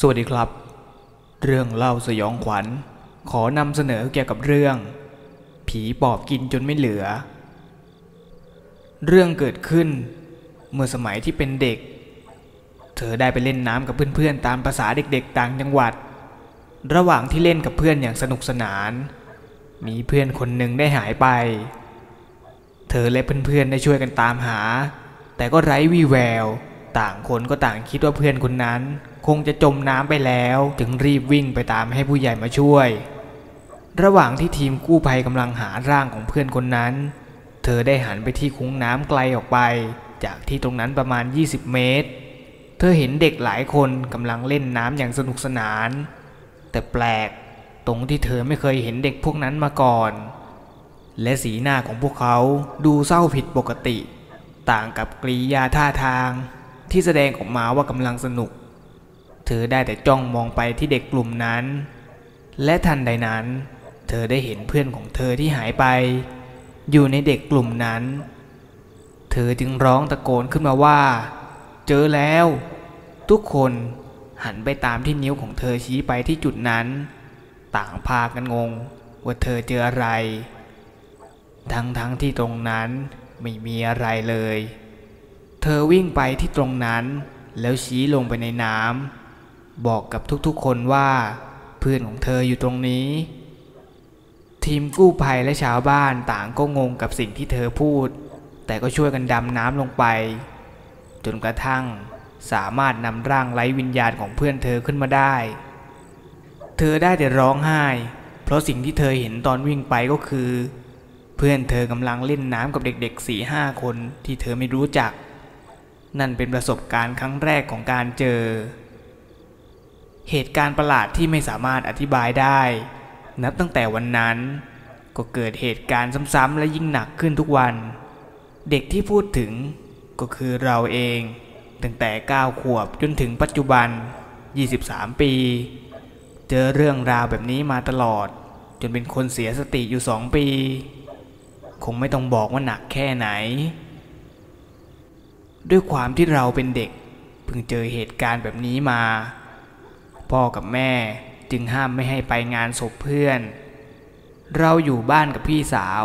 สวัสดีครับ เรื่องเล่าสยองขวัญ ขอนำเสนอเกี่ยวกับเรื่อง ผีปอบกินจนไม่เหลือ เรื่องเกิดขึ้น เมื่อสมัยที่เป็นเด็ก เธอได้ไปเล่นน้ำกับเพื่อนๆ ตามภาษาเด็กๆ ต่างจังหวัด ระหว่างที่เล่นกับเพื่อนอย่างสนุกสนาน มีเพื่อนคนหนึ่งได้หายไป เธอและเพื่อนๆได้ช่วยกันตามหา แต่ก็ไร้วี่แวว ต่างคนก็ต่างคิดว่าเพื่อนคนนั้น คงจะจมน้ำไปแล้วจึงรีบวิ่งไปตามให้ผู้ใหญ่มาช่วย ระหว่างที่ทีมกู้ภัยกำลังหาร่างของเพื่อนคนนั้น เธอได้หันไปที่คุ้งน้ำไกลออกไป จากที่ตรงนั้นประมาณ 20 เมตร เธอเห็นเด็กหลายคนกำลังเล่นน้ำอย่างสนุกสนาน แต่แปลกตรงที่เธอไม่เคยเห็นเด็กพวกนั้นมาก่อน และสีหน้าของพวกเขาดูเศร้าผิดปกติ ต่างกับกริยาท่าทางที่แสดงออกมาว่ากำลังสนุก เธอได้แต่จ้องมองไปที่เด็กกลุ่มนั้น และทันใดนั้น เธอได้เห็นเพื่อนของเธอที่หายไป อยู่ในเด็กกลุ่มนั้น เธอจึงร้องตะโกนขึ้นมาว่า เจอแล้ว ทุกคนหันไปตามที่นิ้วของเธอชี้ไปที่จุดนั้น ต่างพากันงงว่าเธอเจออะไร ทั้งทั้งที่ตรงนั้นไม่มีอะไรเลย เธอวิ่งไปที่ตรงนั้นแล้วชี้ลงไปในน้ำ บอกกับทุกๆคนว่า เพื่อนของเธออยู่ตรงนี้ ทีมกู้ภัยและชาวบ้านต่างก็งงกับสิ่งที่เธอพูด แต่ก็ช่วยกันดำน้ำลงไป จนกระทั่งสามารถนำร่างไร้วิญญาณของเพื่อนเธอขึ้นมาได้ เธอได้แต่ร้องไห้ เพราะสิ่งที่เธอเห็นตอนวิ่งไปก็คือ เพื่อนเธอกำลังเล่นน้ำกับเด็กๆสี่ห้าคนที่เธอไม่รู้จัก นั่นเป็นประสบการณ์ครั้งแรกของการเจอ เหตุการณ์ประหลาดที่ไม่สามารถอธิบายได้ นับตั้งแต่วันนั้น ก็เกิดเหตุการณ์ซ้ำๆและยิ่งหนักขึ้นทุกวัน เด็กที่พูดถึงก็คือเราเอง ตั้งแต่ 9 ขวบจนถึงปัจจุบัน 23 ปี เจอเรื่องราวแบบนี้มาตลอด จนเป็นคนเสียสติอยู่สองปี คงไม่ต้องบอกว่าหนักแค่ไหน ด้วยความที่เราเป็นเด็กเพิ่งเจอเหตุการณ์แบบนี้มา พ่อกับแม่จึงห้ามไม่ให้ไปงานศพเพื่อน เราอยู่บ้านกับพี่สาว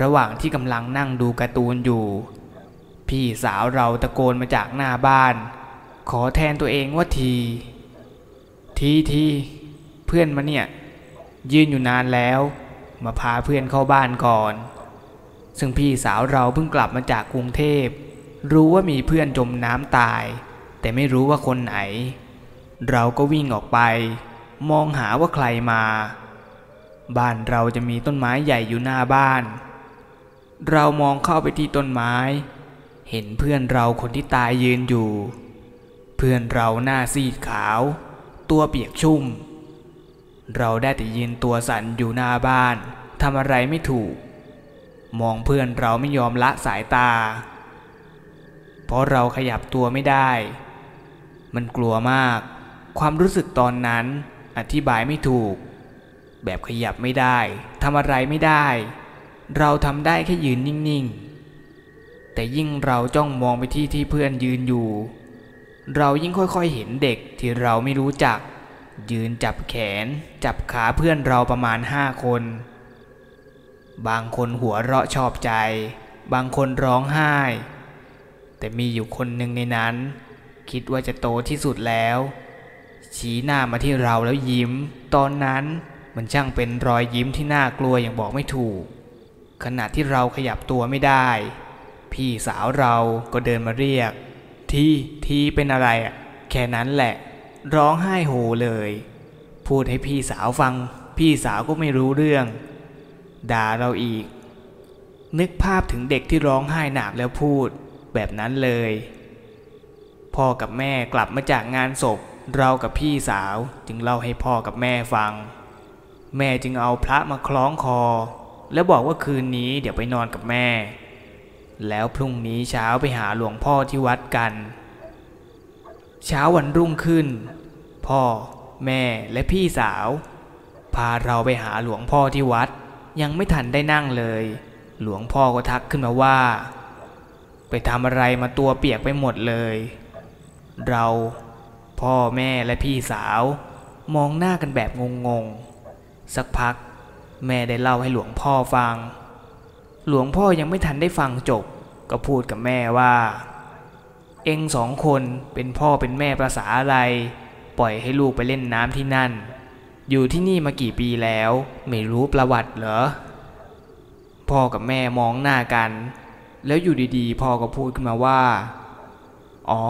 ระหว่างที่กำลังนั่งดูการ์ตูนอยู่ พี่สาวเราตะโกนมาจากหน้าบ้าน ขอแทนตัวเองว่าที ทีทีเพื่อนมาเนี่ย ยืนอยู่นานแล้ว มาพาเพื่อนเข้าบ้านก่อน ซึ่งพี่สาวเราเพิ่งกลับมาจากกรุงเทพ รู้ว่ามีเพื่อนจมน้ำตาย แต่ไม่รู้ว่าคนไหน เราก็วิ่งออกไป มองหาว่าใครมา บ้านเราจะมีต้นไม้ใหญ่อยู่หน้าบ้าน เรามองเข้าไปที่ต้นไม้ เห็นเพื่อนเราคนที่ตายยืนอยู่ เพื่อนเราหน้าซีดขาว ตัวเปียกชุ่ม เราได้แต่ยืนตัวสั่นอยู่หน้าบ้านทำอะไรไม่ถูก มองเพื่อนเราไม่ยอมละสายตา เพราะเราขยับตัวไม่ได้ มันกลัวมาก ความรู้สึกตอนนั้นอธิบายไม่ถูก แบบขยับไม่ได้ทำอะไรไม่ได้ เราทำได้แค่ยืนนิ่งๆ แต่ยิ่งเราจ้องมองไปที่ที่เพื่อนยืนอยู่ เรายิ่งค่อยๆเห็นเด็กที่เราไม่รู้จัก ยืนจับแขน จับขาเพื่อนเราประมาณห้าคน บางคนหัวเราะชอบใจ บางคนร้องไห้ แต่มีอยู่คนหนึ่งในนั้น คิดว่าจะโตที่สุดแล้ว ชี้หน้ามาที่เราแล้วยิ้ม ตอนนั้นมันช่างเป็นรอยยิ้มที่น่ากลัวอย่างบอกไม่ถูก ขณะที่เราขยับตัวไม่ได้ พี่สาวเราก็เดินมาเรียก ทีทีเป็นอะไรอะแค่นั้นแหละ ร้องไห้โฮเลย พูดให้พี่สาวฟัง พี่สาวก็ไม่รู้เรื่อง ด่าเราอีก นึกภาพถึงเด็กที่ร้องไห้หนาบแล้วพูด แบบนั้นเลยพ่อกับแม่กลับมาจากงานศพ เรากับพี่สาวจึงเล่าให้พ่อกับแม่ฟัง แม่จึงเอาพระมาคล้องคอ แล้วบอกว่าคืนนี้เดี๋ยวไปนอนกับแม่ แล้วพรุ่งนี้เช้าไปหาหลวงพ่อที่วัดกัน เช้าวันรุ่งขึ้น พ่อ แม่และพี่สาว พาเราไปหาหลวงพ่อที่วัด ยังไม่ทันได้นั่งเลย หลวงพ่อก็ทักขึ้นมาว่า ไปทำอะไรมาตัวเปียกไปหมดเลย เรา พ่อแม่และพี่สาวมองหน้ากันแบบงงๆ สักพัก แม่ได้เล่าให้หลวงพ่อฟัง หลวงพ่อยังไม่ทันได้ฟังจบ ก็พูดกับแม่ว่า เองสองคนเป็นพ่อเป็นแม่ประษาอะไร ปล่อยให้ลูกไปเล่นน้ำที่นั่น อยู่ที่นี่มากี่ปีแล้ว ไม่รู้ประวัติเหรอ พ่อกับแม่มองหน้ากัน แล้วอยู่ดีๆ พ่อก็พูดขึ้นมาว่า อ๋อ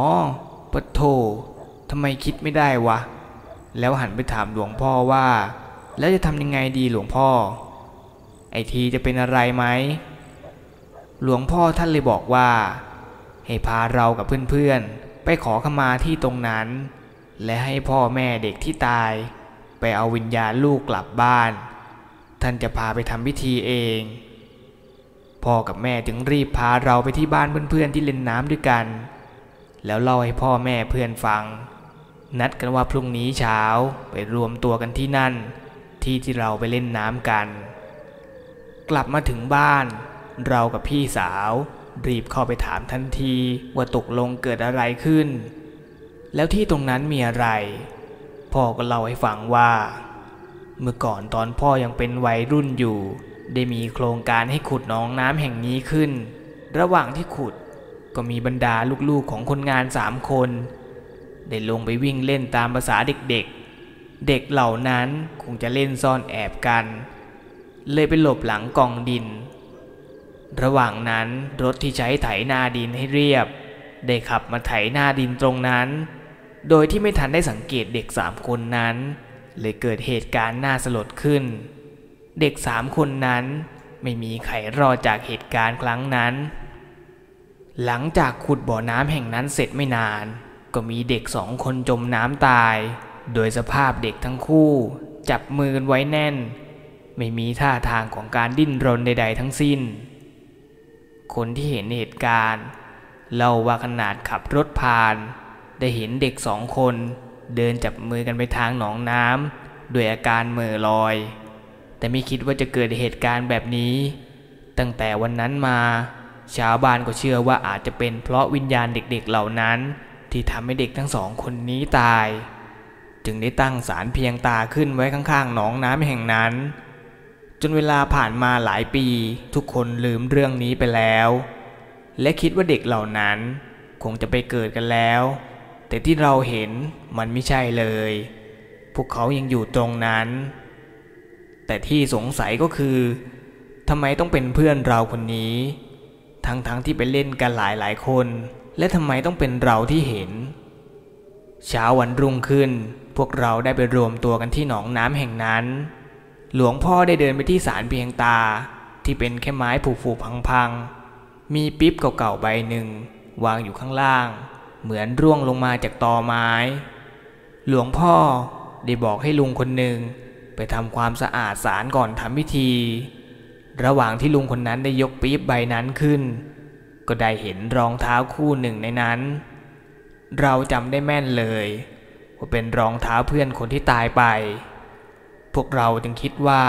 ปะโถ ทำไมคิดไม่ได้วะ แล้วหันไปถามหลวงพ่อว่า แล้วจะทำยังไงดีหลวงพ่อ ไอทีจะเป็นอะไรไหม หลวงพ่อท่านเลยบอกว่า ให้พาเรากับเพื่อนๆ ไปขอขมาที่ตรงนั้น และให้พ่อแม่เด็กที่ตาย ไปเอาวิญญาณลูกกลับบ้าน ท่านจะพาไปทำพิธีเอง พ่อกับแม่จึงรีบพาเราไปที่บ้านเพื่อนๆที่เล่นน้ำด้วยกันแล้วเล่าให้พ่อแม่เพื่อนฟัง นัดกันว่าพรุ่งนี้เช้าไปรวมตัวกันที่นั่น ที่ที่เราไปเล่นน้ำกัน กลับมาถึงบ้าน เรากับพี่สาว รีบเข้าไปถามทันทีว่าตกลงเกิดอะไรขึ้น แล้วที่ตรงนั้นมีอะไร พ่อก็เล่าให้ฟังว่า เมื่อก่อนตอนพ่อยังเป็นวัยรุ่นอยู่ ได้มีโครงการให้ขุดหนองน้ำแห่งนี้ขึ้น ระหว่างที่ขุดก็มีบรรดาลูกๆของคนงานสามคน ได้ลงไปวิ่งเล่นตามภาษาเด็กๆเด็กเหล่านั้นคงจะเล่นซ่อนแอบกัน เลยไปหลบหลังกองดิน ระหว่างนั้นรถที่ใช้ไถนาดินให้เรียบ ได้ขับมาไถนาดินตรงนั้น โดยที่ไม่ทันได้สังเกตเด็กสามคนนั้น เลยเกิดเหตุการณ์น่าสลดขึ้น เด็กสามคนนั้นไม่มีใครรอดจากเหตุการณ์ครั้งนั้น หลังจากขุดบ่อน้ำแห่งนั้นเสร็จไม่นาน ก็มีเด็กสองคนจมน้ำตาย โดยสภาพเด็กทั้งคู่ จับมือกันไว้แน่น ไม่มีท่าทางของการดิ้นรนใด ๆ ทั้งสิ้น คนที่เห็นเหตุการณ์เล่าว่าขนาดขับรถผ่าน ได้เห็นเด็กสองคน เดินจับมือกันไปทางหนองน้ำด้วยอาการเหม่อลอย แต่ไม่คิดว่าจะเกิดเหตุการณ์แบบนี้ ตั้งแต่วันนั้นมาชาวบ้านก็เชื่อว่าอาจจะเป็นเพราะวิญญาณเด็กๆเหล่านั้น ที่ทำให้เด็กทั้งสองคนนี้ตาย จึงได้ตั้งศาลเพียงตาขึ้นไว้ข้างๆหนองน้ำแห่งนั้น จนเวลาผ่านมาหลายปีทุกคนลืมเรื่องนี้ไปแล้ว และคิดว่าเด็กเหล่านั้นคงจะไปเกิดกันแล้ว แต่ที่เราเห็นมันไม่ใช่เลย พวกเขายังอยู่ตรงนั้น แต่ที่สงสัยก็คือทำไมต้องเป็นเพื่อนเราคนนี้ ทั้งๆทที่ไปเล่นกันหลายหลายคน และทำไมต้องเป็นเราที่เห็น เช้าวันรุ่งขึ้น พวกเราได้ไปรวมตัวกันที่หนองน้ำแห่งนั้น หลวงพ่อได้เดินไปที่ศาลเพียงตาที่เป็นแค่ไม้ผุๆพังๆ มีปิ๊บเก่าๆใบหนึ่ง วางอยู่ข้างล่าง เหมือนร่วงลงมาจากตอไม้ หลวงพ่อได้บอกให้ลุงคนหนึ่งไปทำความสะอาดศาลก่อนทำพิธี ระหว่างที่ลุงคนนั้นได้ยกปี๊บใบนั้นขึ้น ก็ได้เห็นรองเท้าคู่หนึ่งในนั้น เราจำได้แม่นเลยว่าเป็นรองเท้าเพื่อนคนที่ตายไป พวกเราจึงคิดว่า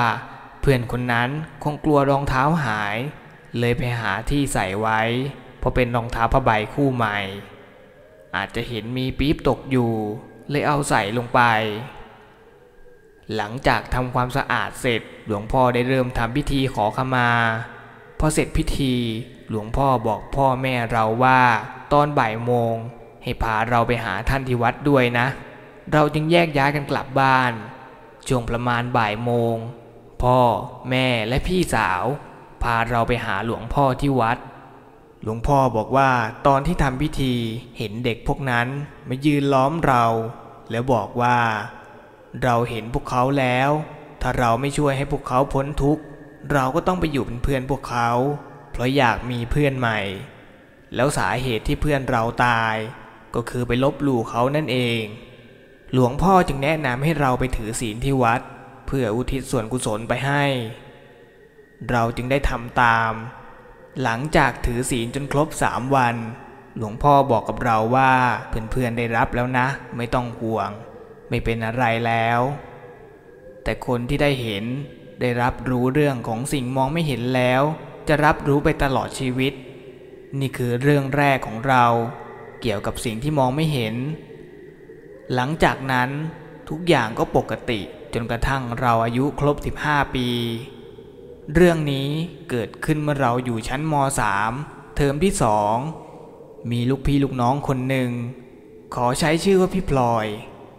เพื่อนคนนั้นคงกลัวรองเท้าหาย เลยไปหาที่ใส่ไว้ เพราะเป็นรองเท้าผ้าใบคู่ใหม่ อาจจะเห็นมีปี๊บตกอยู่ เลยเอาใส่ลงไป หลังจากทำความสะอาดเสร็จหลวงพ่อได้เริ่มทำพิธีขอขมา พอเสร็จพิธี หลวงพ่อบอกพ่อแม่เราว่า ตอนบ่ายโมง ให้พาเราไปหาท่านที่วัดด้วยนะ เราจึงแยกย้ายกันกลับบ้านช่วงประมาณบ่ายโมง พ่อแม่และพี่สาว พาเราไปหาหลวงพ่อที่วัด หลวงพ่อบอกว่าตอนที่ทำพิธีเห็นเด็กพวกนั้นมายืนล้อมเรา แล้วบอกว่า เราเห็นพวกเขาแล้ว ถ้าเราไม่ช่วยให้พวกเขาพ้นทุกข์ เราก็ต้องไปอยู่เป็นเพื่อนพวกเขา เพราะอยากมีเพื่อนใหม่ แล้วสาเหตุที่เพื่อนเราตาย ก็คือไปลบหลู่เขานั่นเอง หลวงพ่อจึงแนะนำให้เราไปถือศีลที่วัด เพื่ออุทิศส่วนกุศลไปให้ เราจึงได้ทำตาม หลังจากถือศีลจนครบสามวัน หลวงพ่อบอกกับเราว่าเพื่อนๆได้รับแล้วนะ ไม่ต้องห่วง ไม่เป็นอะไรแล้ว แต่คนที่ได้เห็นได้รับรู้เรื่องของสิ่งมองไม่เห็นแล้ว จะรับรู้ไปตลอดชีวิต นี่คือเรื่องแรกของเราเกี่ยวกับสิ่งที่มองไม่เห็น หลังจากนั้นทุกอย่างก็ปกติจนกระทั่งเราอายุครบ 15 ปี เรื่องนี้เกิดขึ้นเมื่อเราอยู่ชั้นม .3 เทอมที่สองมีลูกพี่ลูกน้องคนหนึ่ง ขอใช้ชื่อว่าพี่พลอย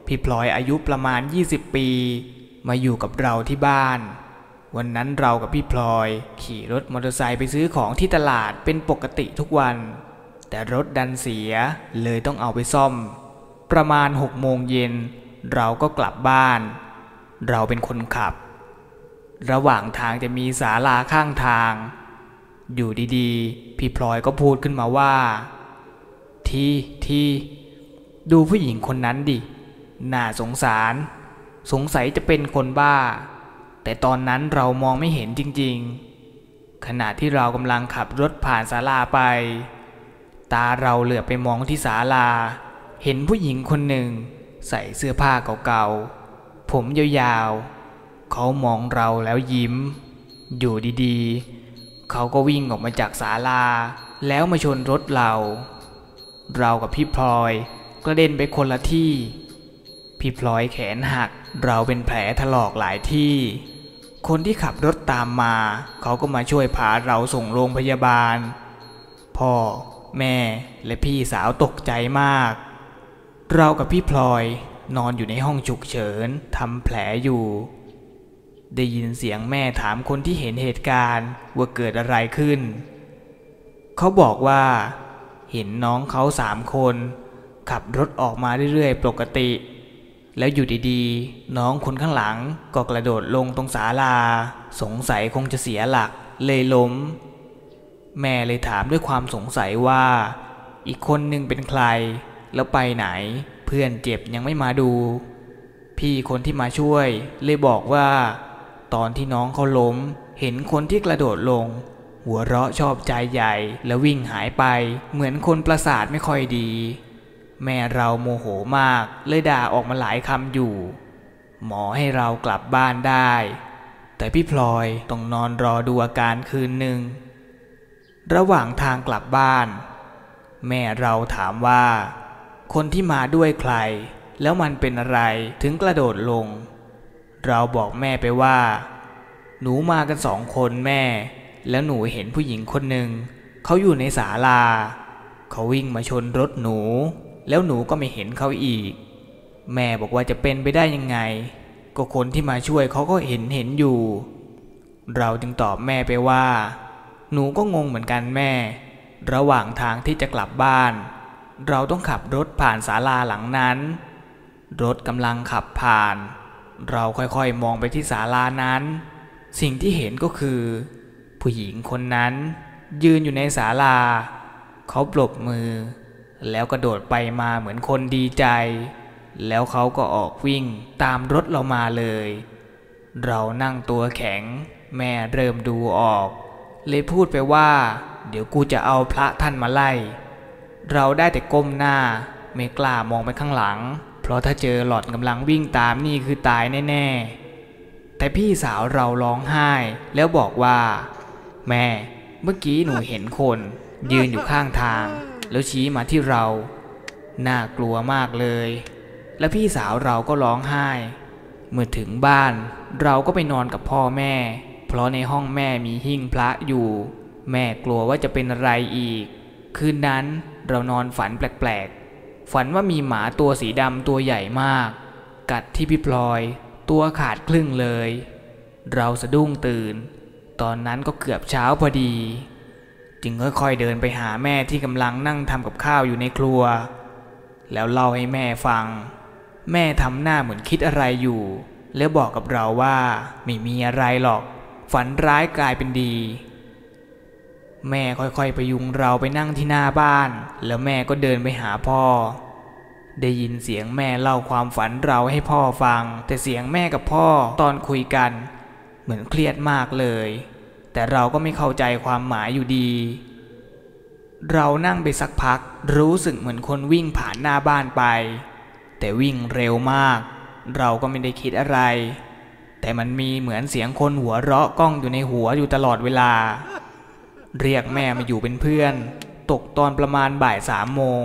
พี่พลอยอายุประมาณ 20 ปี มาอยู่กับเราที่บ้าน วันนั้นเรากับพี่พลอย ขี่รถมอเตอร์ไซค์ไปซื้อของที่ตลาดเป็นปกติทุกวัน แต่รถดันเสียเลยต้องเอาไปซ่อม ประมาณหกโมงเย็นเราก็กลับบ้าน เราเป็นคนขับ ระหว่างทางจะมีศาลาข้างทาง อยู่ดีๆ พี่พลอยก็พูดขึ้นมาว่า ทีทีดูผู้หญิงคนนั้นดิ น่าสงสาร สงสัยจะเป็นคนบ้า แต่ตอนนั้นเรามองไม่เห็นจริงๆ ขณะที่เรากำลังขับรถผ่านศาลาไป ตาเราเหลือบไปมองที่ศาลา เห็นผู้หญิงคนหนึ่ง ใส่เสื้อผ้าเก่าๆ ผมยาวๆ เขามองเราแล้วยิ้ม อยู่ดีๆ เขาก็วิ่งออกมาจากศาลา แล้วมาชนรถเรา เรากับพี่พลอยก็เด่นไปคนละที่ พี่พลอยแขนหักเราเป็นแผลถลอกหลายที่ คนที่ขับรถตามมา เขาก็มาช่วยพาเราส่งโรงพยาบาล พ่อ แม่และพี่สาวตกใจมาก เรากับพี่พลอยนอนอยู่ในห้องฉุกเฉินทำแผลอยู่ ได้ยินเสียงแม่ถามคนที่เห็นเหตุการณ์ว่าเกิดอะไรขึ้น เขาบอกว่า เห็นน้องเขาสามคน ขับรถออกมาเรื่อยๆ ปกติ แล้วอยู่ดีๆ น้องคนข้างหลังก็กระโดดลงตรงศาลา สงสัยคงจะเสียหลักเลยล้ม แม่เลยถามด้วยความสงสัยว่า อีกคนหนึ่งเป็นใคร แล้วไปไหน เพื่อนเจ็บยังไม่มาดู พี่คนที่มาช่วยเลยบอกว่า ตอนที่น้องเขาล้ม เห็นคนที่กระโดดลง หัวเราะชอบใจใหญ่แล้ววิ่งหายไป เหมือนคนประสาทไม่ค่อยดี แม่เราโมโหมากเลยด่าออกมาหลายคำอยู่ หมอให้เรากลับบ้านได้ แต่พี่พลอยต้องนอนรอดูอาการคืนหนึ่ง ระหว่างทางกลับบ้าน แม่เราถามว่า คนที่มาด้วยใคร แล้วมันเป็นอะไรถึงกระโดดลง เราบอกแม่ไปว่า หนูมากันสองคนแม่ แล้วหนูเห็นผู้หญิงคนหนึ่งเขาอยู่ในศาลา เขาวิ่งมาชนรถหนู แล้วหนูก็ไม่เห็นเขาอีก แม่บอกว่าจะเป็นไปได้ยังไง ก็คนที่มาช่วยเขาก็เห็นเห็นอยู่ เราจึงตอบแม่ไปว่า หนูก็งงเหมือนกันแม่ ระหว่างทางที่จะกลับบ้าน เราต้องขับรถผ่านศาลาหลังนั้น รถกำลังขับผ่าน เราค่อยๆมองไปที่ศาลานั้น สิ่งที่เห็นก็คือ ผู้หญิงคนนั้น ยืนอยู่ในศาลาเขาปรบมือ แล้วกระโดดไปมาเหมือนคนดีใจ แล้วเขาก็ออกวิ่งตามรถเรามาเลย เรานั่งตัวแข็ง แม่เริ่มดูออก เลยพูดไปว่า เดี๋ยวกูจะเอาพระท่านมาไล่ เราได้แต่ก้มหน้า ไม่กล้ามองไปข้างหลัง เพราะถ้าเจอหลอดกำลังวิ่งตามนี่คือตายแน่ๆ แต่พี่สาวเราร้องไห้แล้วบอกว่า แม่เมื่อกี้หนูเห็นคน ยืนอยู่ข้างทาง แล้วชี้มาที่เรา น่ากลัวมากเลย และพี่สาวเราก็ร้องไห้ เมื่อถึงบ้านเราก็ไปนอนกับพ่อแม่ เพราะในห้องแม่มีหิ้งพระอยู่ แม่กลัวว่าจะเป็นอะไรอีก คืนนั้นเรานอนฝันแปลกๆ ฝันว่ามีหมาตัวสีดำตัวใหญ่มาก กัดที่พี่พลอย ตัวขาดครึ่งเลย เราสะดุ้งตื่น ตอนนั้นก็เกือบเช้าพอดี จึงค่อยๆเดินไปหาแม่ที่กำลังนั่งทำกับข้าวอยู่ในครัว แล้วเล่าให้แม่ฟัง แม่ทำหน้าเหมือนคิดอะไรอยู่ แล้วบอกกับเราว่า ไม่มีอะไรหรอก ฝันร้ายกลายเป็นดี แม่ค่อยๆไปยุงเราไปนั่งที่หน้าบ้าน แล้วแม่ก็เดินไปหาพ่อ ได้ยินเสียงแม่เล่าความฝันเราให้พ่อฟัง แต่เสียงแม่กับพ่อตอนคุยกัน เหมือนเครียดมากเลย แต่เราก็ไม่เข้าใจความหมายอยู่ดี เรานั่งไปสักพักรู้สึกเหมือนคนวิ่งผ่านหน้าบ้านไป แต่วิ่งเร็วมาก เราก็ไม่ได้คิดอะไร แต่มันมีเหมือนเสียงคนหัวเราะก้องอยู่ในหัวอยู่ตลอดเวลา เรียกแม่มาอยู่เป็นเพื่อน ตกตอนประมาณบ่ายสามโมง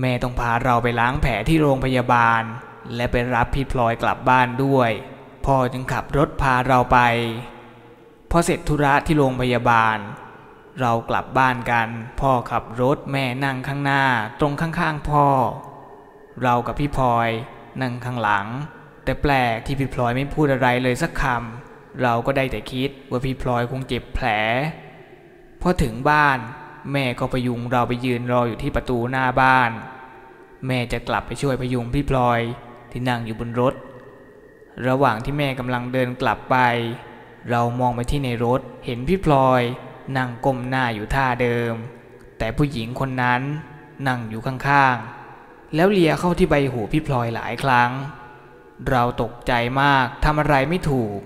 แม่ต้องพาเราไปล้างแผลที่โรงพยาบาล และไปรับพี่พลอยกลับบ้านด้วย พ่อจึงขับรถพาเราไป พอเสร็จธุระที่โรงพยาบาล เรากลับบ้านกัน พ่อขับรถแม่นั่งข้างหน้าตรงข้างๆพ่อ เรากับพี่พลอยนั่งข้างหลัง แต่แปลกที่พี่พลอยไม่พูดอะไรเลยสักคำเราก็ได้แต่คิดว่าพี่พลอยคงเจ็บแผลพอถึงบ้าน แม่ก็พยุงเราไปยืนรออยู่ที่ประตูหน้าบ้าน แม่จะกลับไปช่วยพยุงพี่พลอยที่นั่งอยู่บนรถ ระหว่างที่แม่กำลังเดินกลับไป เรามองไปที่ในรถเห็นพี่พลอย นั่งก้มหน้าอยู่ท่าเดิม แต่ผู้หญิงคนนั้นนั่งอยู่ข้างๆ แล้วเลียเข้าที่ใบหูพี่พลอยหลายครั้ง เราตกใจมากทำอะไรไม่ถูก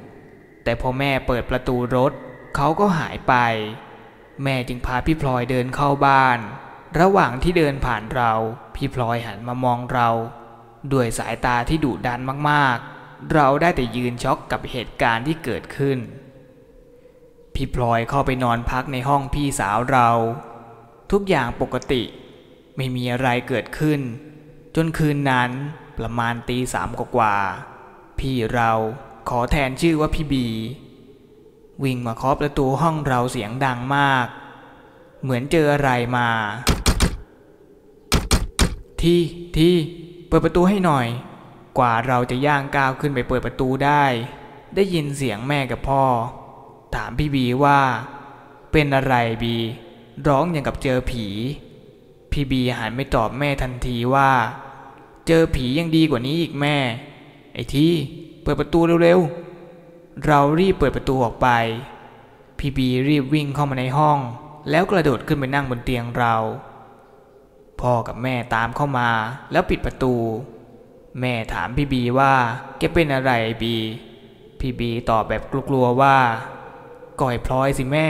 แต่พอแม่เปิดประตูรถเขาก็หายไป แม่จึงพาพี่พลอยเดินเข้าบ้าน ระหว่างที่เดินผ่านเรา พี่พลอยหันมามองเรา ด้วยสายตาที่ดุดันมากๆ เราได้แต่ยืนช็อกกับเหตุการณ์ที่เกิดขึ้น พี่พลอยเข้าไปนอนพักในห้องพี่สาวเรา ทุกอย่างปกติไม่มีอะไรเกิดขึ้น จนคืนนั้นประมาณตีสามกว่าพี่เราขอแทนชื่อว่าพี่บี วิ่งมาเคาะประตูห้องเราเสียงดังมาก เหมือนเจออะไรมา ที่ที่เปิดประตูให้หน่อย กว่าเราจะย่างก้าวขึ้นไปเปิดประตูได้ ได้ยินเสียงแม่กับพ่อ ถามพี่บีว่า เป็นอะไรบี ร้องอย่างกับเจอผี พี่บีหันไม่ตอบแม่ทันทีว่า เจอผียังดีกว่านี้อีกแม่ ไอ้ที่เปิดประตูเร็วๆ เรารีบเปิดประตูออกไป พี่บีรีบวิ่งเข้ามาในห้อง แล้วกระโดดขึ้นไปนั่งบนเตียงเรา พ่อกับแม่ตามเข้ามาแล้วปิดประตู แม่ถามพี่บีว่าแกเป็นอะไรบี พี่บีตอบแบบกลัวๆว่าก่อยพลอยสิแม่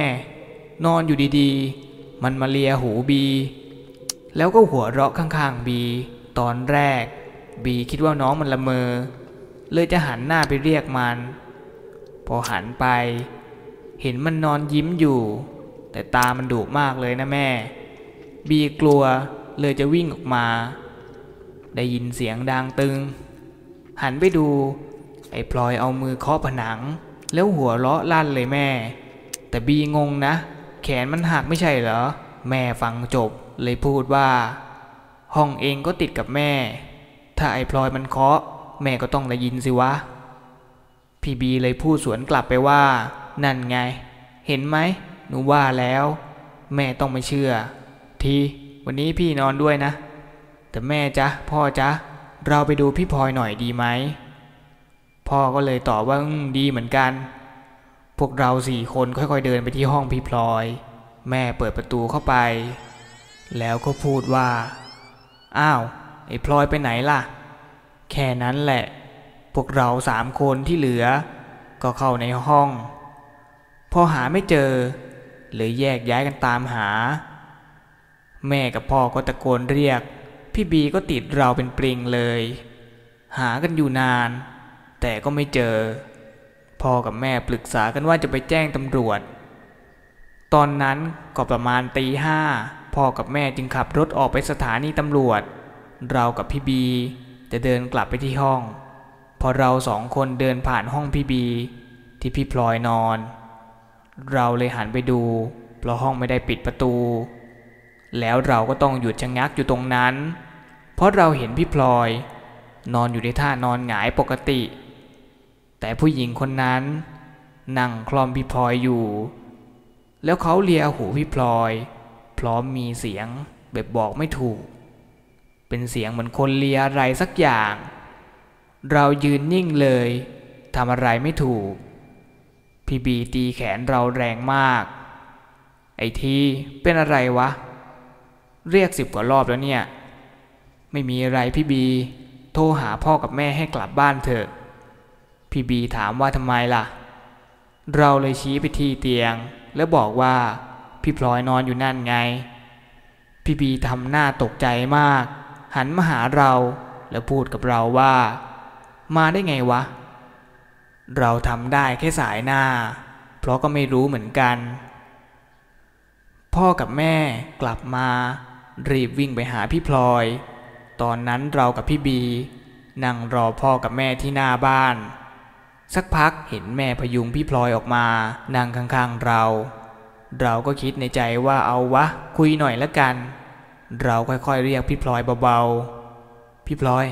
นอนอยู่ดีๆ มันมาเลียหูบี แล้วก็หัวเราะข้างๆบี ตอนแรก บีคิดว่าน้องมันละเมอ เลยจะหันหน้าไปเรียกมัน พอหันไป เห็นมันนอนยิ้มอยู่ แต่ตามันดุมากเลยนะแม่ บีกลัวเลยจะวิ่งออกมา ได้ยินเสียงดังตึง หันไปดู ไอ้พลอยเอามือเคาะผนัง แล้วหัวเราะลั่นเลยแม่ แต่บีงงนะ แขนมันหักไม่ใช่เหรอ แม่ฟังจบเลยพูดว่า ห้องเองก็ติดกับแม่ ถ้าไอ้พลอยมันเคาะ แม่ก็ต้องได้ยินสิวะ พี่บีเลยพูดสวนกลับไปว่า นั่นไง เห็นไหมหนูว่าแล้ว แม่ต้องไม่เชื่อ ทีวันนี้พี่นอนด้วยนะ แต่แม่จ๊ะพ่อจ๊ะเราไปดูพี่พลอยหน่อยดีไหมพ่อก็เลยตอบว่าดีเหมือนกัน พวกเราสี่คนค่อยๆเดินไปที่ห้องพี่พลอย แม่เปิดประตูเข้าไป แล้วก็พูดว่า อ้าวไอ้พลอยไปไหนล่ะ แค่นั้นแหละ พวกเราสามคนที่เหลือ ก็เข้าในห้อง พอหาไม่เจอเลยแยกย้ายกันตามหา แม่กับพ่อก็ตะโกนเรียก พี่บีก็ติดเราเป็นปริงเลย หากันอยู่นาน แต่ก็ไม่เจอ พ่อกับแม่ปรึกษากันว่าจะไปแจ้งตำรวจ ตอนนั้นก็ประมาณตีห้าพ่อกับแม่จึงขับรถออกไปสถานีตำรวจ เรากับพี่บีจะเดินกลับไปที่ห้อง พอเราสองคนเดินผ่านห้องพี่บี ที่พี่พลอยนอน เราเลยหันไปดู เพราะห้องไม่ได้ปิดประตู แล้วเราก็ต้องหยุดชะงักอยู่ตรงนั้น เพราะเราเห็นพี่พลอย นอนอยู่ในท่านอนหงายปกติ แต่ผู้หญิงคนนั้น นั่งคลอมพี่พลอยอยู่ แล้วเขาเลียหูพี่พลอย พร้อมมีเสียงแบบบอกไม่ถูก เป็นเสียงเหมือนคนเลียอะไรสักอย่าง เรายืนนิ่งเลยทำอะไรไม่ถูก พี่บีตีแขนเราแรงมาก ไอ้ทีเป็นอะไรวะ เรียกสิบกว่ารอบแล้วเนี่ย ไม่มีอะไรพี่บี โทรหาพ่อกับแม่ให้กลับบ้านเถอะ พี่บีถามว่าทำไมล่ะ เราเลยชี้ไปที่เตียง แล้วบอกว่าพี่พลอยนอนอยู่นั่นไง พี่บีทำหน้าตกใจมาก หันมาหาเราแล้วพูดกับเราว่า มาได้ไงวะ เราทำได้แค่สายหน้า เพราะก็ไม่รู้เหมือนกัน พ่อกับแม่กลับมา รีบวิ่งไปหาพี่พลอย ตอนนั้นเรากับพี่บี นั่งรอพ่อกับแม่ที่หน้าบ้าน สักพักเห็นแม่พยุงพี่พลอยออกมา นั่งข้างๆเรา เราก็คิดในใจว่าเอาวะ คุยหน่อยละกัน เราค่อยๆเรียกพี่พลอยเบาๆ พี่พลอย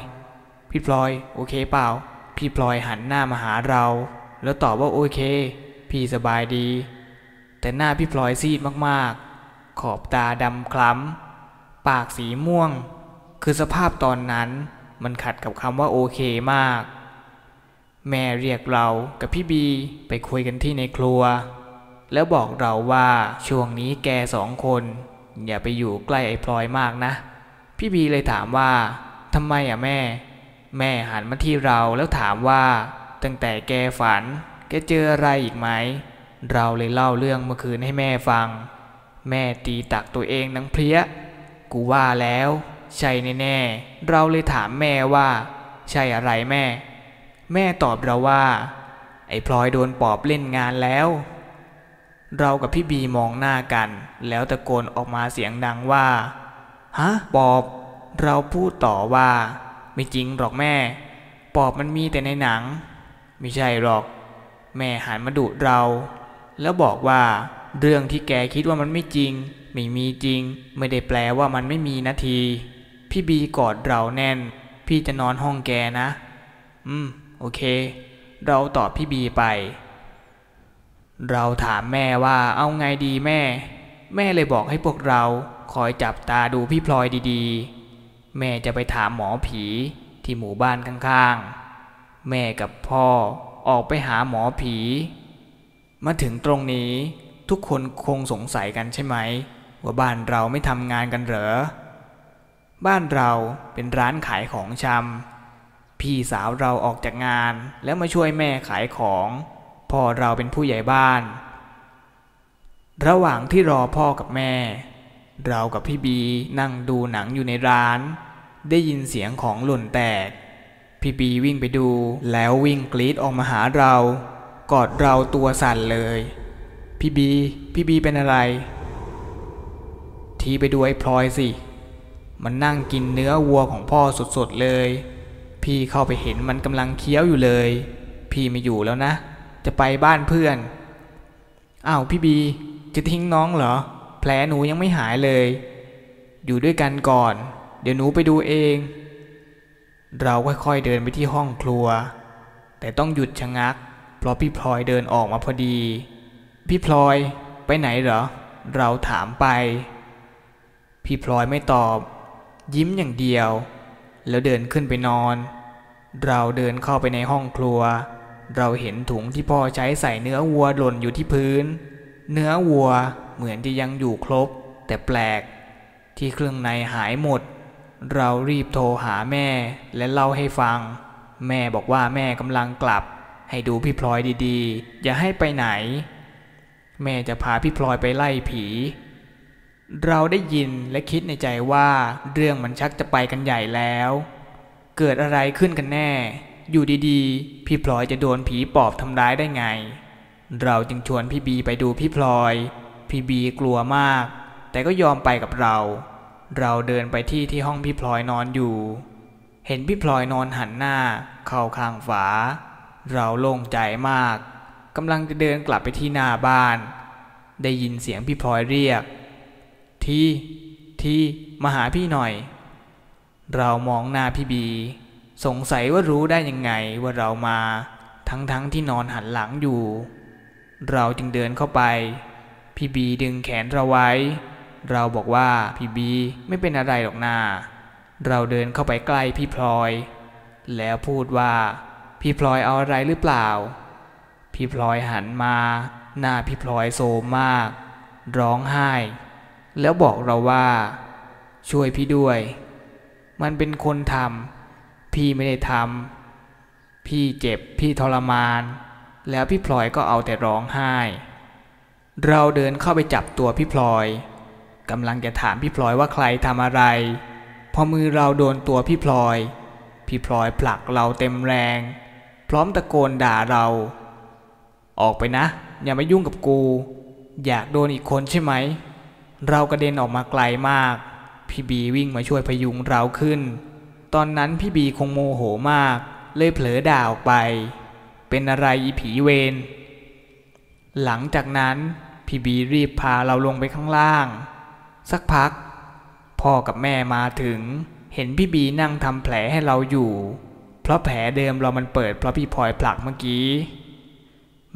พี่พลอย โอเคเปล่า พี่พลอยหันหน้ามาหาเรา แล้วตอบว่าโอเค พี่สบายดี แต่หน้าพี่พลอยซีดมากๆ ขอบตาดำคล้ำ ปากสีม่วง คือสภาพตอนนั้นมันขัดกับคำว่าโอเคมาก แม่เรียกเรากับพี่บีไปคุยกันที่ในครัว แล้วบอกเราว่าช่วงนี้แกสองคน อย่าไปอยู่ใกล้ไอ้พลอยมากนะ พี่บีเลยถามว่าทำไมอะแม่ แม่หันมาที่เราแล้วถามว่า ตั้งแต่แกฝัน แกเจออะไรอีกไหม เราเลยเล่าเรื่องเมื่อคืนให้แม่ฟัง แม่ตีตักตัวเองนังเพลี้ย กูว่าแล้ว ใช่แน่ๆเราเลยถามแม่ว่า ใช่อะไรแม่ แม่ตอบเราว่า ไอ้พลอยโดนปอบเล่นงานแล้ว เรากับพี่บีมองหน้ากัน แล้วตะโกนออกมาเสียงดังว่าฮะปอบ เราพูดต่อว่า ไม่จริงหรอกแม่ ปอบมันมีแต่ในหนัง ไม่ใช่หรอก แม่หันมาดุเรา แล้วบอกว่า เรื่องที่แกคิดว่ามันไม่จริง ไม่มีจริง ไม่ได้แปลว่ามันไม่มีนาที พี่บีกอดเราแน่น พี่จะนอนห้องแกนะ อืม โอเค เราตอบพี่บีไป เราถามแม่ว่าเอาไงดีแม่ แม่เลยบอกให้พวกเราคอยจับตาดูพี่พลอยดีๆ แม่จะไปถามหมอผีที่หมู่บ้านข้างๆ แม่กับพ่อออกไปหาหมอผี มาถึงตรงนี้ทุกคนคงสงสัยกันใช่ไหม ว่าบ้านเราไม่ทำงานกันเหรอ บ้านเราเป็นร้านขายของชำพี่สาวเราออกจากงานแล้วมาช่วยแม่ขายของพ่อเราเป็นผู้ใหญ่บ้าน ระหว่างที่รอพ่อกับแม่ เรากับพี่บีนั่งดูหนังอยู่ในร้าน ได้ยินเสียงของหล่นแตก พี่บีวิ่งไปดูแล้ววิ่งกรีดออกมาหาเรา กอดเราตัวสั่นเลย พี่บี พี่บีเป็นอะไร ทีไปดูไอ้พลอยสิ มันนั่งกินเนื้อวัวของพ่อสดๆเลย พี่เข้าไปเห็นมันกำลังเคี้ยวอยู่เลย พี่ไม่อยู่แล้วนะ จะไปบ้านเพื่อน อ้าวพี่บี จะทิ้งน้องเหรอ แผลหนูยังไม่หายเลย อยู่ด้วยกันก่อน เดี๋ยวหนูไปดูเอง เราค่อยๆเดินไปที่ห้องครัว แต่ต้องหยุดชะงัก เพราะพี่พลอยเดินออกมาพอดี พี่พลอยไปไหนเหรอ เราถามไป พี่พลอยไม่ตอบ ยิ้มอย่างเดียว แล้วเดินขึ้นไปนอน เราเดินเข้าไปในห้องครัว เราเห็นถุงที่พ่อใช้ใส่เนื้อวัวหล่นอยู่ที่พื้น เนื้อวัวเหมือนจะยังอยู่ครบ แต่แปลก ที่เครื่องในหายหมด เรารีบโทรหาแม่และเล่าให้ฟัง แม่บอกว่าแม่กำลังกลับ ให้ดูพี่พลอยดีๆ อย่าให้ไปไหน แม่จะพาพี่พลอยไปไล่ผี เราได้ยินและคิดในใจว่าเรื่องมันชักจะไปกันใหญ่แล้ว เกิดอะไรขึ้นกันแน่ อยู่ดีๆ พี่พลอยจะโดนผีปอบทำร้ายได้ไง เราจึงชวนพี่บีไปดูพี่พลอย พี่บีกลัวมาก แต่ก็ยอมไปกับเรา เราเดินไปที่ที่ห้องพี่พลอยนอนอยู่ เห็นพี่พลอยนอนหันหน้า เข้าข้างฝา เราโล่งใจมากกำลังจะเดินกลับไปที่หน้าบ้าน ได้ยินเสียงพี่พลอยเรียก ทีทีมาหาพี่หน่อย เรามองหน้าพี่บี สงสัยว่ารู้ได้ยังไงว่าเรามา ทั้งๆทที่นอนหันหลังอยู่ เราจึงเดินเข้าไป พี่บีดึงแขนเราไว้ เราบอกว่าพี่บีไม่เป็นอะไรหรอกนาเราเดินเข้าไปใกล้พี่พลอย แล้วพูดว่า พี่พลอยเอาอะไรหรือเปล่า พี่พลอยหันมา หน้าพี่พลอยโซมมาก ร้องไห้ แล้วบอกเราว่าช่วยพี่ด้วย มันเป็นคนทำพี่ไม่ได้ทำพี่เจ็บพี่ทรมาน แล้วพี่พลอยก็เอาแต่ร้องไห้ เราเดินเข้าไปจับตัวพี่พลอยกำลังจะถามพี่พลอยว่าใครทำอะไร พอมือเราโดนตัวพี่พลอย พี่พลอยผลักเราเต็มแรง พร้อมตะโกนด่าเรา ออกไปนะ อย่ามายุ่งกับกู อยากโดนอีกคนใช่ไหม เรากระเด็นออกมาไกลมาก พี่บีวิ่งมาช่วยพยุงเราขึ้น ตอนนั้นพี่บีคงโมโหมาก เลยเผลอด่าออกไป เป็นอะไรอีผีเวรหลังจากนั้นพี่บีรีบพาเราลงไปข้างล่าง สักพัก พ่อกับแม่มาถึง เห็นพี่บีนั่งทำแผลให้เราอยู่ เพราะแผลเดิมเรามันเปิดเพราะพี่พลอยผลักเมื่อกี้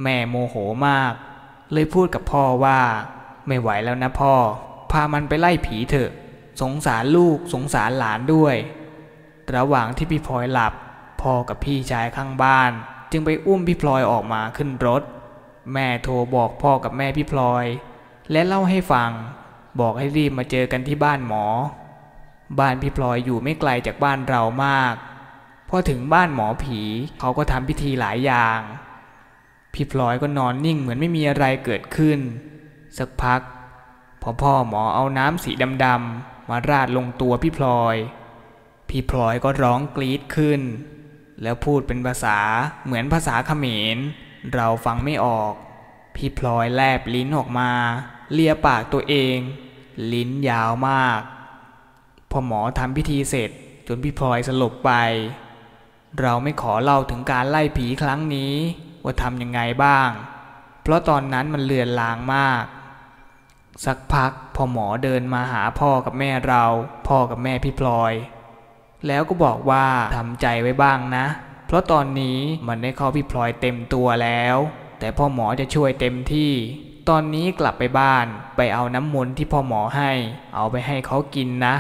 แม่โมโหมาก เลยพูดกับพ่อว่า ไม่ไหวแล้วนะพ่อ พามันไปไล่ผีเถอะ สงสารลูกสงสารหลานด้วย ระหว่างที่พี่พลอยหลับ พ่อกับพี่ชายข้างบ้าน จึงไปอุ้มพี่พลอยออกมาขึ้นรถ แม่โทรบอกพ่อกับแม่พี่พลอย และเล่าให้ฟัง บอกให้รีบมาเจอกันที่บ้านหมอ บ้านพี่พลอยอยู่ไม่ไกลจากบ้านเรามาก พอถึงบ้านหมอผีเขาก็ทำพิธีหลายอย่างพี่พลอยก็นอนนิ่งเหมือนไม่มีอะไรเกิดขึ้น สักพัก พอพ่อหมอเอาน้ำสีดำๆมาราดลงตัวพี่พลอย พี่พลอยก็ร้องกรีดขึ้น แล้วพูดเป็นภาษาเหมือนภาษาเขมร เราฟังไม่ออก พี่พลอยแลบลิ้นออกมา เลียปากตัวเอง ลิ้นยาวมาก พอหมอทำพิธีเสร็จจนพี่พลอยสลบไป เราไม่ขอเล่าถึงการไล่ผีครั้งนี้ว่าทำยังไงบ้าง เพราะตอนนั้นมันเลือนลางมาก สักพักพอหมอเดินมาหาพ่อกับแม่เรา พ่อกับแม่พี่พลอย แล้วก็บอกว่าทำใจไว้บ้างนะ เพราะตอนนี้มันได้เข้าพี่พลอยเต็มตัวแล้ว แต่พ่อหมอจะช่วยเต็มที่ ตอนนี้กลับไปบ้านไปเอาน้ำมนต์ที่พ่อหมอให้ เอาไปให้เขากินนะ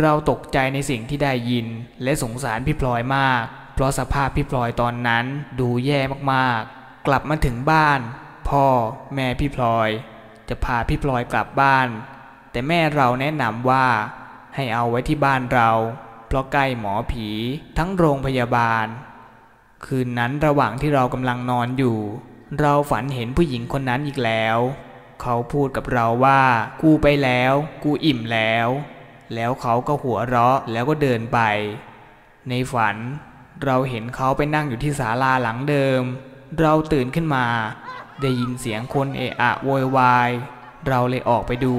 เราตกใจในสิ่งที่ได้ยิน และสงสารพี่พลอยมาก เพราะสภาพพี่พลอยตอนนั้นดูแย่มากๆ กลับมาถึงบ้าน พ่อ แม่พี่พลอย จะพาพี่พลอยกลับบ้าน แต่แม่เราแนะนำว่า ให้เอาไว้ที่บ้านเรา เพราะใกล้หมอผีทั้งโรงพยาบาล คืนนั้นระหว่างที่เรากำลังนอนอยู่ เราฝันเห็นผู้หญิงคนนั้นอีกแล้ว เขาพูดกับเราว่า กูไปแล้ว กูอิ่มแล้ว แล้วเขาก็หัวเราะแล้วก็เดินไป ในฝันเราเห็นเขาไปนั่งอยู่ที่ศาลาหลังเดิม เราตื่นขึ้นมา ได้ยินเสียงคนเอะอะโวยวาย เราเลยออกไปดู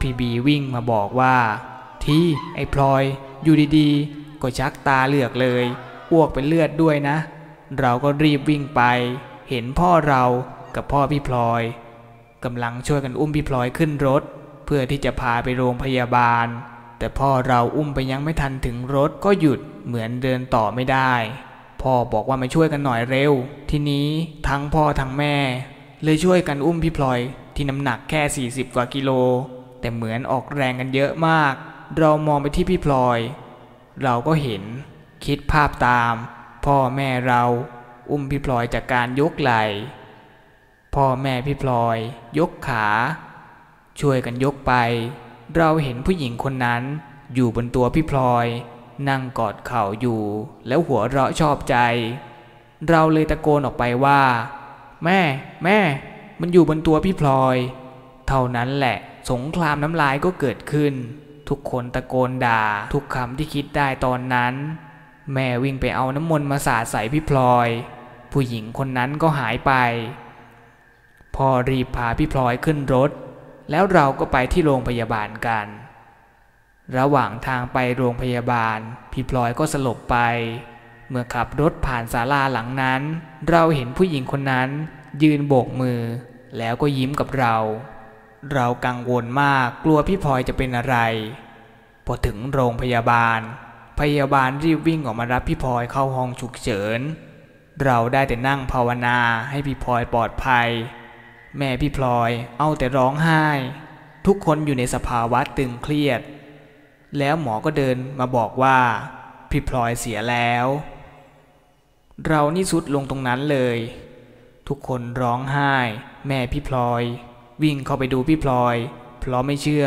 พี่บีวิ่งมาบอกว่า ที่ไอ้พลอยอยู่ดีๆ ก็ชักตาเลือกเลยอ้วกเป็นเลือดด้วยนะ เราก็รีบวิ่งไป เห็นพ่อเรากับพ่อพี่พลอยกำลังช่วยกันอุ้มพี่พลอยขึ้นรถ เพื่อที่จะพาไปโรงพยาบาล แต่พ่อเราอุ้มไปยังไม่ทันถึงรถก็หยุดเหมือนเดินต่อไม่ได้ พ่อบอกว่ามาช่วยกันหน่อยเร็ว ทีนี้ทั้งพ่อทั้งแม่ เลยช่วยกันอุ้มพี่พลอยที่น้ำหนักแค่ 40 กว่ากิโล แต่เหมือนออกแรงกันเยอะมาก เรามองไปที่พี่พลอย เราก็เห็นคิดภาพตาม พ่อแม่เราอุ้มพี่พลอยจากการยกไหล่พ่อแม่พี่พลอย ยกขา ช่วยกันยกไป เราเห็นผู้หญิงคนนั้นอยู่บนตัวพี่พลอย นั่งกอดเข่าอยู่ แล้วหัวเราะชอบใจ เราเลยตะโกนออกไปว่า แม่ แม่ มันอยู่บนตัวพี่พลอย เท่านั้นแหละ สงครามน้ำลายก็เกิดขึ้น ทุกคนตะโกนด่า ทุกคำที่คิดได้ตอนนั้น แม่วิ่งไปเอาน้ำมนต์มาสาดใส่พี่พลอย ผู้หญิงคนนั้นก็หายไป พอรีบพาพี่พลอยขึ้นรถ แล้วเราก็ไปที่โรงพยาบาลกัน ระหว่างทางไปโรงพยาบาล พี่พลอยก็สลบไป เมื่อขับรถผ่านศาลาหลังนั้น เราเห็นผู้หญิงคนนั้น ยืนโบกมือ แล้วก็ยิ้มกับเรา เรากังวลมากกลัวพี่พลอยจะเป็นอะไร พอถึงโรงพยาบาล พยาบาลรีบวิ่งออกมารับพี่พลอยเข้าห้องฉุกเฉิน เราได้แต่นั่งภาวนาให้พี่พลอยปลอดภัย แม่พี่พลอยเอาแต่ร้องไห้ ทุกคนอยู่ในสภาวะตึงเครียด แล้วหมอก็เดินมาบอกว่าพี่พลอยเสียแล้ว เรานี่สุดลงตรงนั้นเลย ทุกคนร้องไห้ แม่พี่พลอย วิ่งเข้าไปดูพี่พลอย เพราะไม่เชื่อ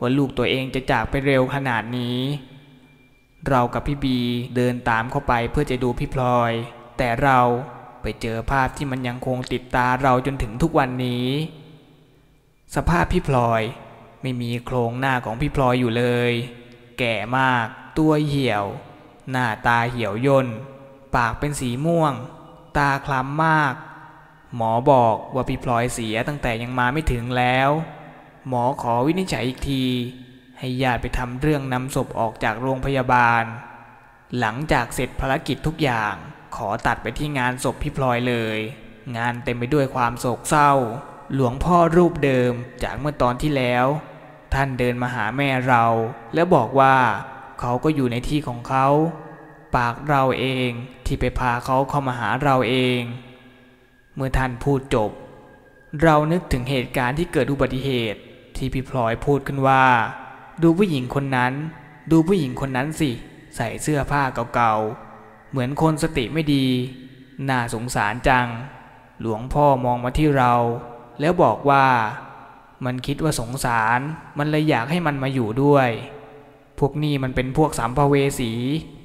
ว่าลูกตัวเองจะจากไปเร็วขนาดนี้ เรากับพี่บีเดินตามเข้าไปเพื่อจะดูพี่พลอย แต่เราไปเจอภาพที่มันยังคงติดตาเราจนถึงทุกวันนี้ สภาพพี่พลอย ไม่มีโครงหน้าของพี่พลอยอยู่เลย แก่มากตัวเหี่ยว หน้าตาเหี่ยวย่น ปากเป็นสีม่วง ตาคล้ำมาก หมอบอกว่าพี่พลอยเสียตั้งแต่ยังมาไม่ถึงแล้ว หมอขอวินิจฉัยอีกที ให้ญาติไปทำเรื่องนำศพออกจากโรงพยาบาล หลังจากเสร็จภารกิจทุกอย่างขอตัดไปที่งานศพพี่พลอยเลย งานเต็มไปด้วยความโศกเศร้า หลวงพ่อรูปเดิมจากเมื่อตอนที่แล้ว ท่านเดินมาหาแม่เรา แล้วบอกว่าเขาก็อยู่ในที่ของเขา ปากเราเองที่ไปพาเขาเข้ามาหาเราเอง เมื่อท่านพูดจบ เรานึกถึงเหตุการณ์ที่เกิดอุบัติเหตุที่พี่พลอยพูดขึ้นว่า ดูผู้หญิงคนนั้น ดูผู้หญิงคนนั้นสิ ใส่เสื้อผ้าเก่าๆ เหมือนคนสติไม่ดี น่าสงสารจัง หลวงพ่อมองมาที่เรา แล้วบอกว่า มันคิดว่าสงสาร มันเลยอยากให้มันมาอยู่ด้วย พวกนี้มันเป็นพวกสัมภเวสี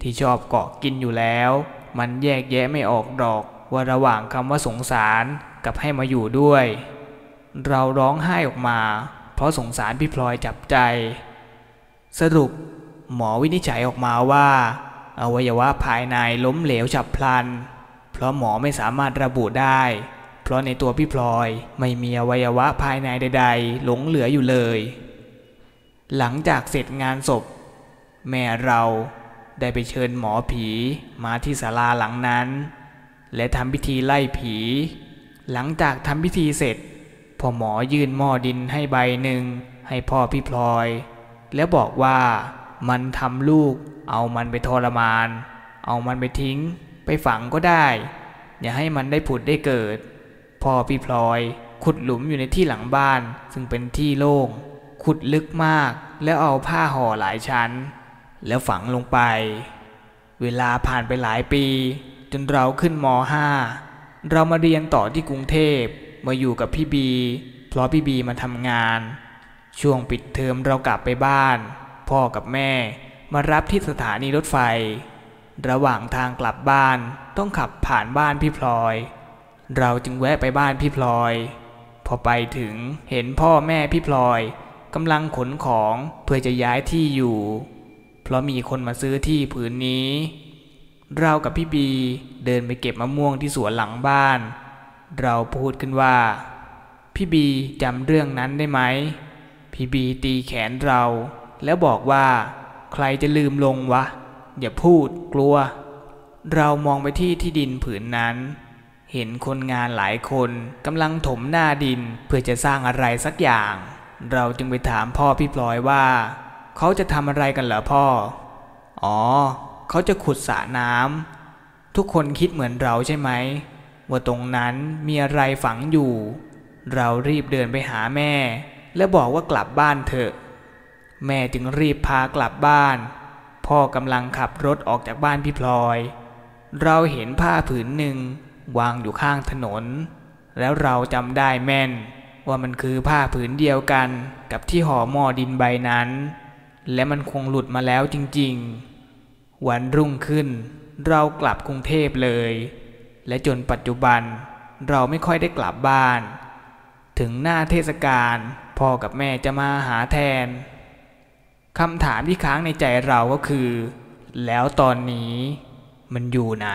ที่ชอบเกาะกินอยู่แล้ว มันแยกแยะไม่ออกดอกว่าระหว่างคำว่าสงสารกับให้มาอยู่ด้วย เราร้องไห้ออกมา เพราะสงสารพี่พลอยจับใจ สรุป หมอวินิจฉัยออกมาว่า อวัยวะภายในล้มเหลวฉับพลัน เพราะหมอไม่สามารถระบุได้ เพราะในตัวพี่พลอยไม่มีอวัยวะภายในใด ๆ หลงเหลืออยู่เลย หลังจากเสร็จงานศพ แม่เราได้ไปเชิญหมอผีมาที่ศาลาหลังนั้น และทำพิธีไล่ผี หลังจากทำพิธีเสร็จพ่อหมอยื่นหม้อดินให้ใบหนึ่งให้พ่อพี่พลอย แล้วบอกว่ามันทำลูก เอามันไปทรมาน เอามันไปทิ้ง ไปฝังก็ได้ อย่าให้มันได้ผุดได้เกิด พ่อพี่พลอย ขุดหลุมอยู่ในที่หลังบ้าน ซึ่งเป็นที่โล่ง ขุดลึกมาก แล้วเอาผ้าห่อหลายชั้น แล้วฝังลงไป เวลาผ่านไปหลายปี จนเราขึ้นม .5 เรามาเรียนต่อที่กรุงเทพมาอยู่กับพี่บี เพราะพี่บีมาทำงาน ช่วงปิดเทอมเรากลับไปบ้าน พ่อกับแม่มารับที่สถานีรถไฟ ระหว่างทางกลับบ้านต้องขับผ่านบ้านพี่พลอย เราจึงแวะไปบ้านพี่พลอย พอไปถึงเห็นพ่อแม่พี่พลอยกำลังขนของเพื่อจะย้ายที่อยู่ เพราะมีคนมาซื้อที่ผืนนี้ เรากับพี่บีเดินไปเก็บมะม่วงที่สวนหลังบ้าน เราพูดขึ้นว่า พี่บีจำเรื่องนั้นได้ไหม พี่บีตีแขนเรา แล้วบอกว่า ใครจะลืมลงวะ อย่าพูดกลัว เรามองไปที่ที่ดินผืนนั้น เห็นคนงานหลายคนกำลังถมหน้าดินเพื่อจะสร้างอะไรสักอย่าง เราจึงไปถามพ่อพี่พลอยว่า เขาจะทำอะไรกันเหรอพ่อ อ๋อ เขาจะขุดสระน้ำทุกคนคิดเหมือนเราใช่ไหมว่าตรงนั้นมีอะไรฝังอยู่ เรารีบเดินไปหาแม่ และบอกว่ากลับบ้านเถอะ แม่จึงรีบพากลับบ้าน พ่อกำลังขับรถออกจากบ้านพี่พลอย เราเห็นผ้าผืนหนึ่ง วางอยู่ข้างถนน แล้วเราจำได้แม่น ว่ามันคือผ้าผืนเดียวกันกับที่ห่อหม้อดินใบนั้น และมันคงหลุดมาแล้วจริงๆ วันรุ่งขึ้น เรากลับกรุงเทพเลย และจนปัจจุบันเราไม่ค่อยได้กลับบ้าน ถึงหน้าเทศกาลพ่อกับแม่จะมาหาแทนคำถามที่ค้างในใจเราก็คือ แล้วตอนนี้มันอยู่ไหน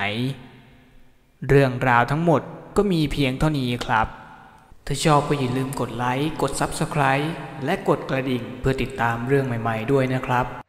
เรื่องราวทั้งหมดก็มีเพียงเท่านี้ครับ ถ้าชอบก็อย่าลืมกดไลค์ กด Subscribe และกดกระดิ่งเพื่อติดตามเรื่องใหม่ ๆ ด้วยนะครับ